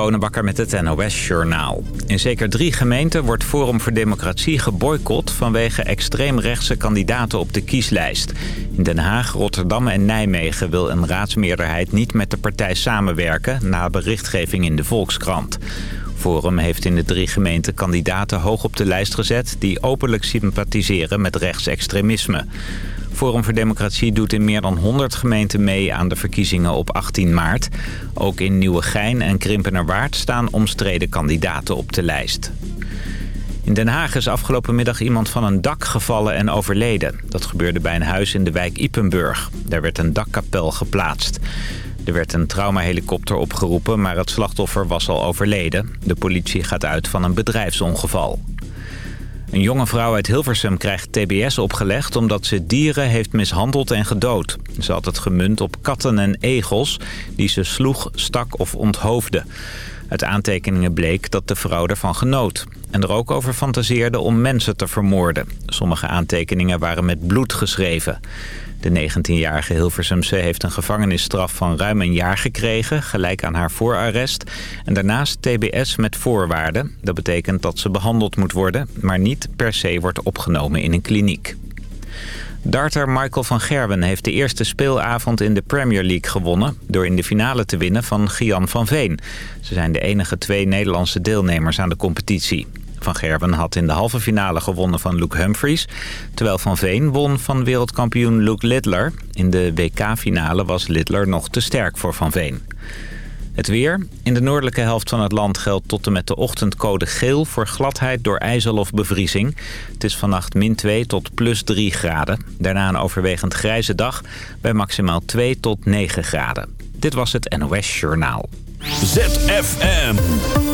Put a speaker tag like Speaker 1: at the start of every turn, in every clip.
Speaker 1: Bonenbakker met het NOS Journaal. In zeker drie gemeenten wordt Forum voor Democratie geboycott... vanwege extreemrechtse kandidaten op de kieslijst. In Den Haag, Rotterdam en Nijmegen wil een raadsmeerderheid niet met de partij samenwerken... na berichtgeving in de Volkskrant. Forum heeft in de drie gemeenten kandidaten hoog op de lijst gezet... die openlijk sympathiseren met rechtsextremisme. Forum voor Democratie doet in meer dan 100 gemeenten mee aan de verkiezingen op 18 maart. Ook in Nieuwegein en Krimpenerwaard staan omstreden kandidaten op de lijst. In Den Haag is afgelopen middag iemand van een dak gevallen en overleden. Dat gebeurde bij een huis in de wijk Ipenburg. Daar werd een dakkapel geplaatst. Er werd een traumahelikopter opgeroepen, maar het slachtoffer was al overleden. De politie gaat uit van een bedrijfsongeval. Een jonge vrouw uit Hilversum krijgt tbs opgelegd omdat ze dieren heeft mishandeld en gedood. Ze had het gemunt op katten en egels die ze sloeg, stak of onthoofde. Uit aantekeningen bleek dat de vrouw ervan genoot. En er ook over fantaseerde om mensen te vermoorden. Sommige aantekeningen waren met bloed geschreven. De 19-jarige Hilversumse heeft een gevangenisstraf van ruim een jaar gekregen... gelijk aan haar voorarrest. En daarnaast tbs met voorwaarden. Dat betekent dat ze behandeld moet worden... maar niet per se wordt opgenomen in een kliniek. Darter Michael van Gerwen heeft de eerste speelavond in de Premier League gewonnen... door in de finale te winnen van Gian van Veen. Ze zijn de enige twee Nederlandse deelnemers aan de competitie. Van Gerwen had in de halve finale gewonnen van Luke Humphries... terwijl Van Veen won van wereldkampioen Luke Littler. In de WK-finale was Littler nog te sterk voor Van Veen. Het weer. In de noordelijke helft van het land geldt tot en met de ochtend code geel... voor gladheid door ijzel of bevriezing. Het is vannacht min 2 tot plus 3 graden. Daarna een overwegend grijze dag bij maximaal 2 tot 9 graden. Dit was het NOS Journaal.
Speaker 2: ZFM.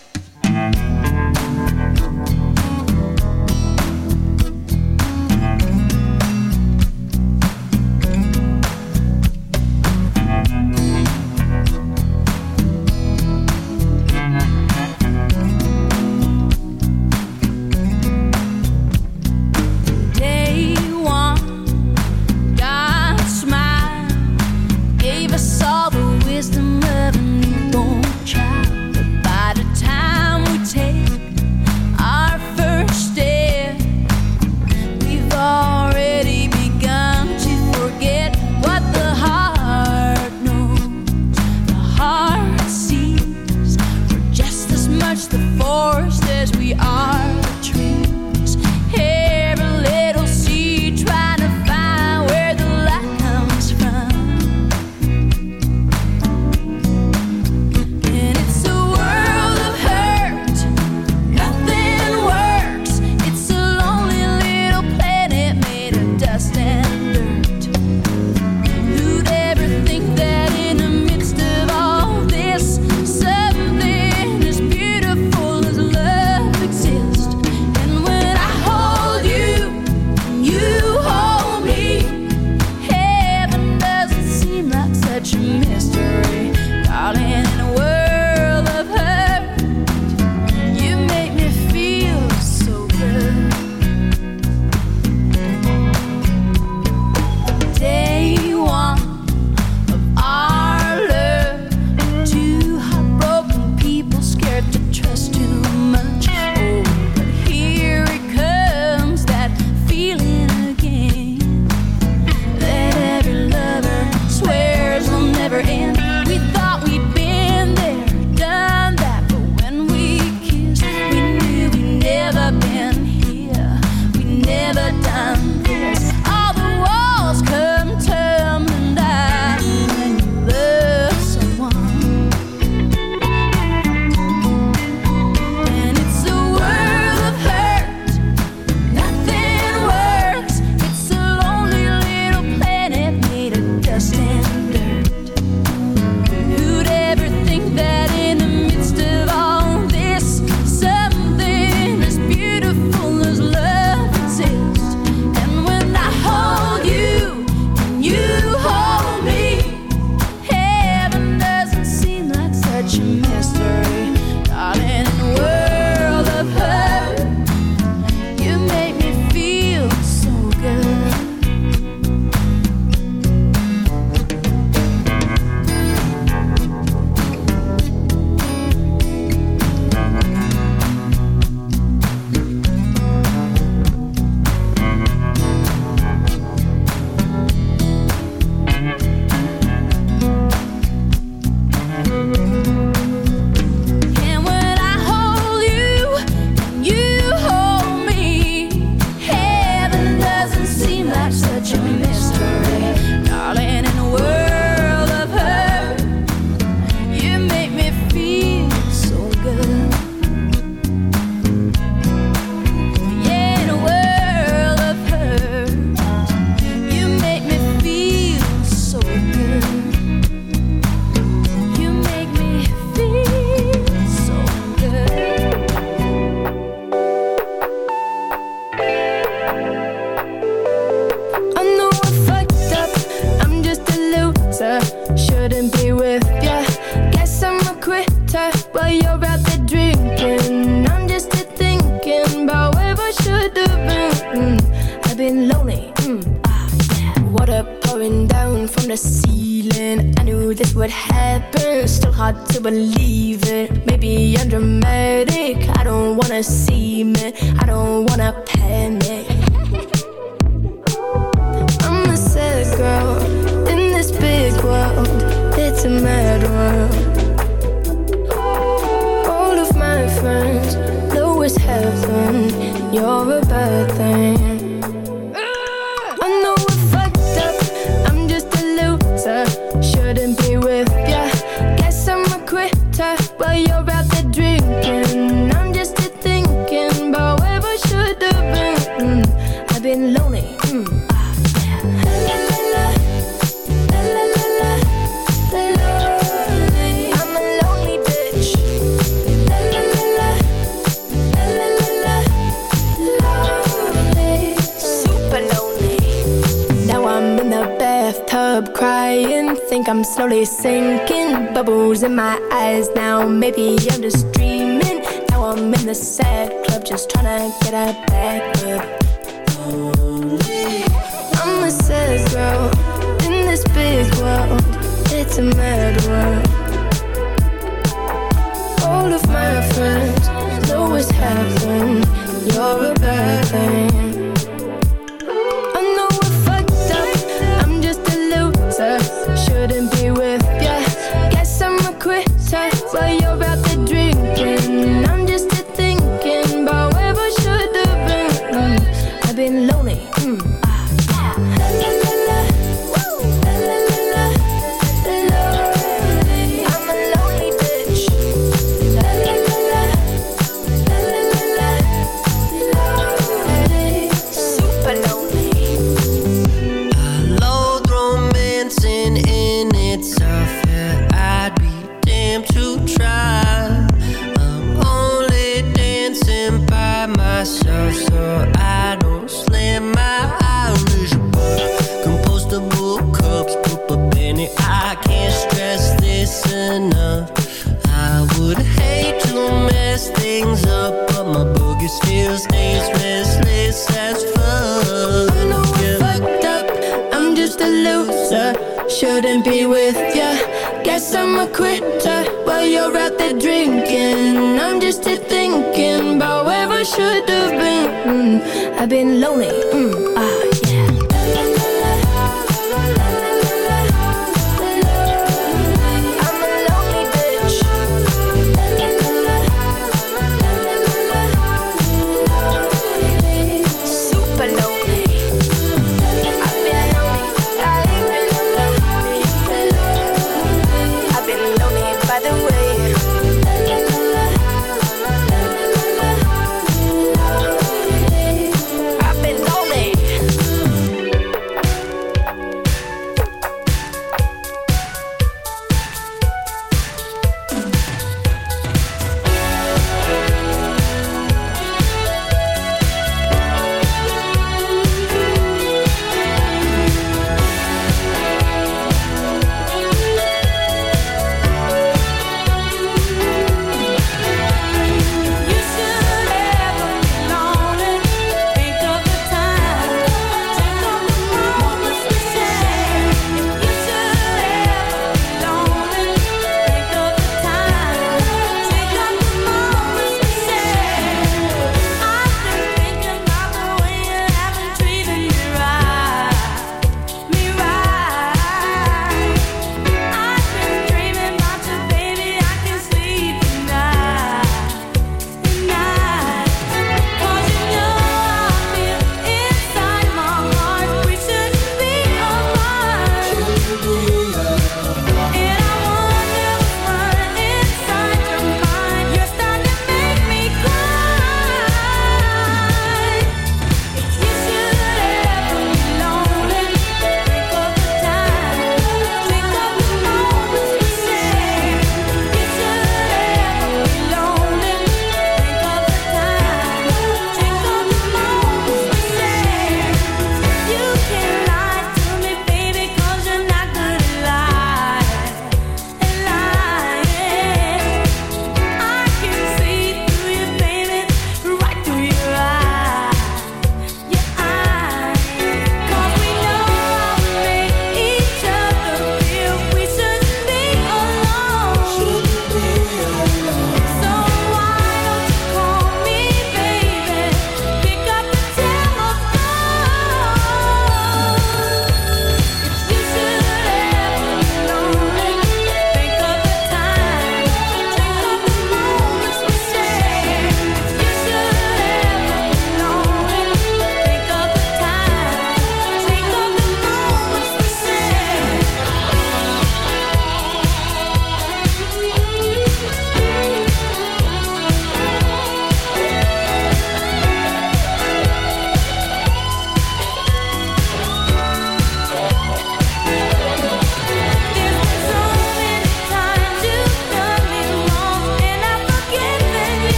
Speaker 3: It's a mad world. Been lonely.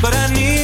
Speaker 4: But
Speaker 3: I
Speaker 5: need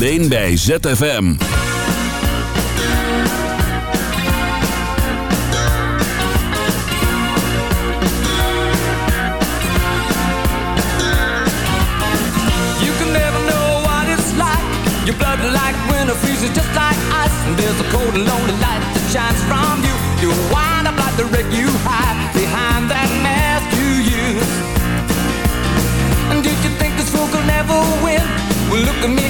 Speaker 6: alleen bij ZFM.
Speaker 7: Your blood like winter freezes just like ice And there's a cold and lonely light that shines from you You wind up like the wreck you hide Behind that mask you use And did you think this fool could never win? Well look at me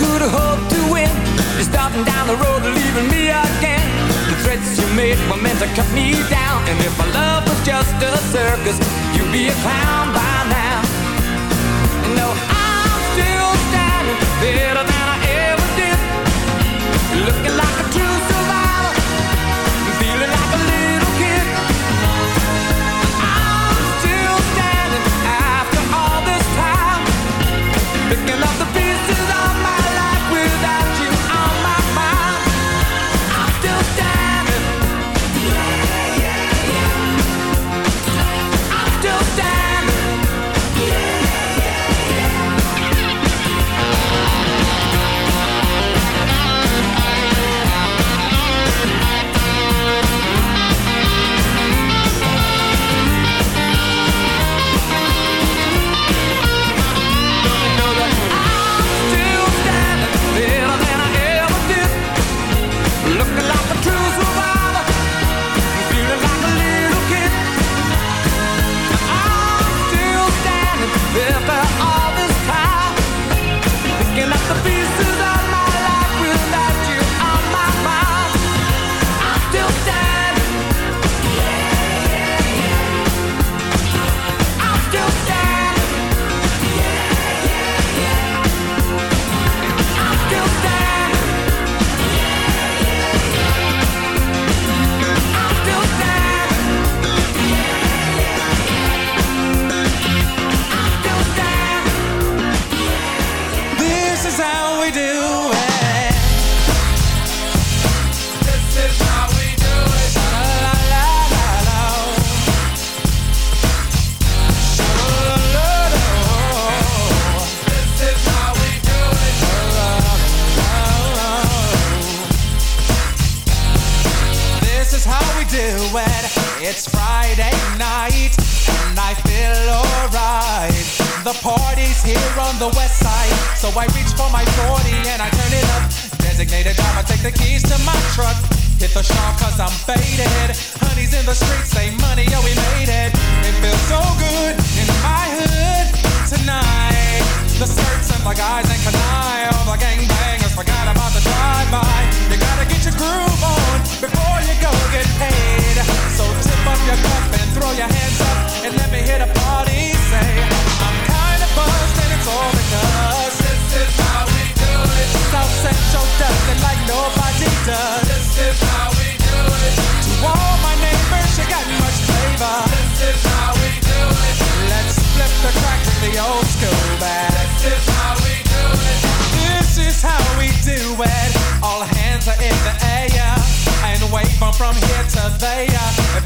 Speaker 7: could hope to win. You're stopping down the road leaving me again. The threats you made were meant to cut me down. And if my love was just a circus You'd be a clown by now. No, I'm still standing Better than I ever did. Looking like a true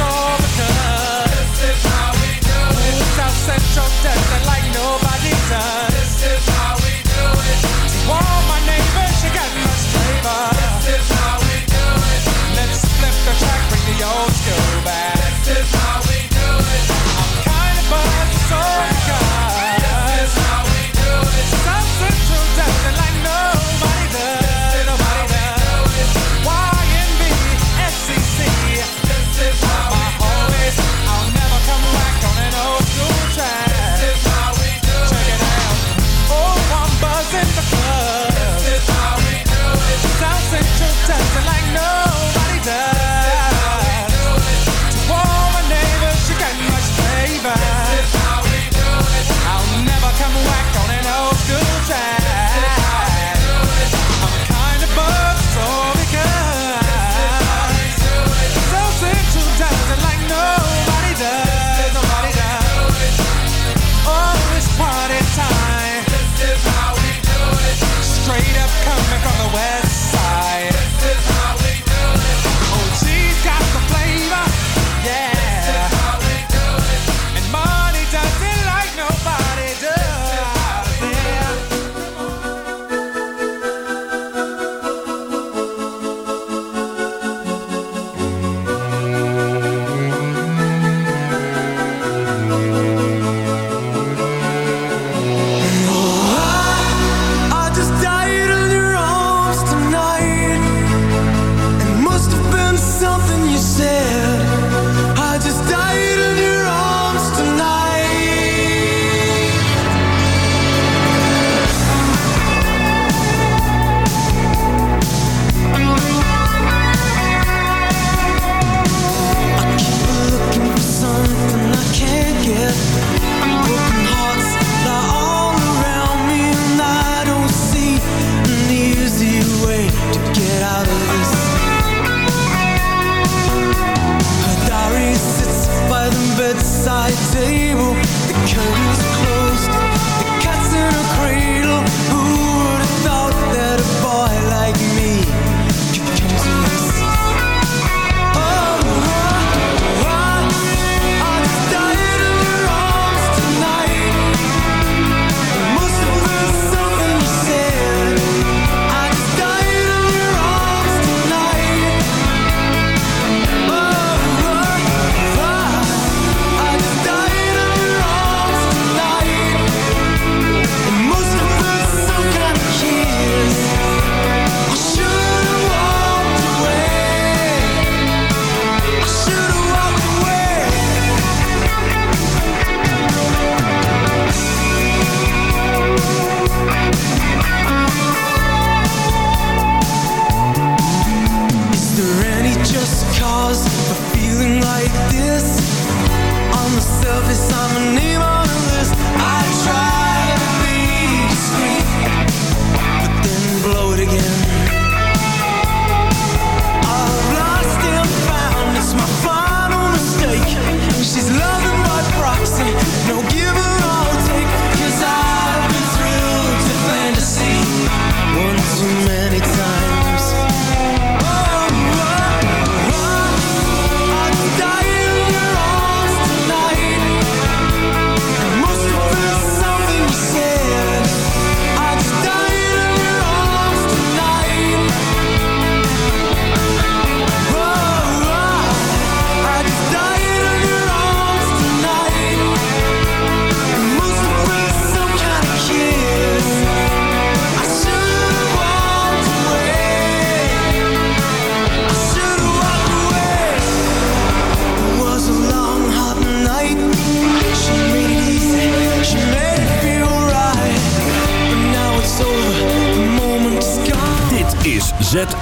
Speaker 8: this is how we do it. Central does it like nobody does.